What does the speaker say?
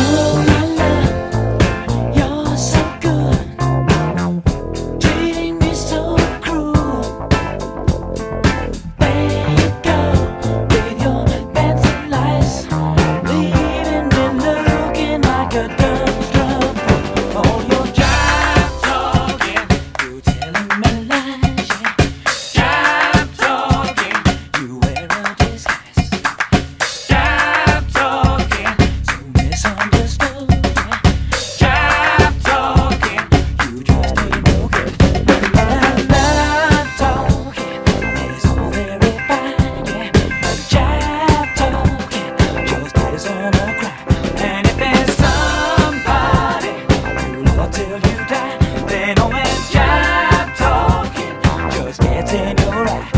Oh. in your eyes.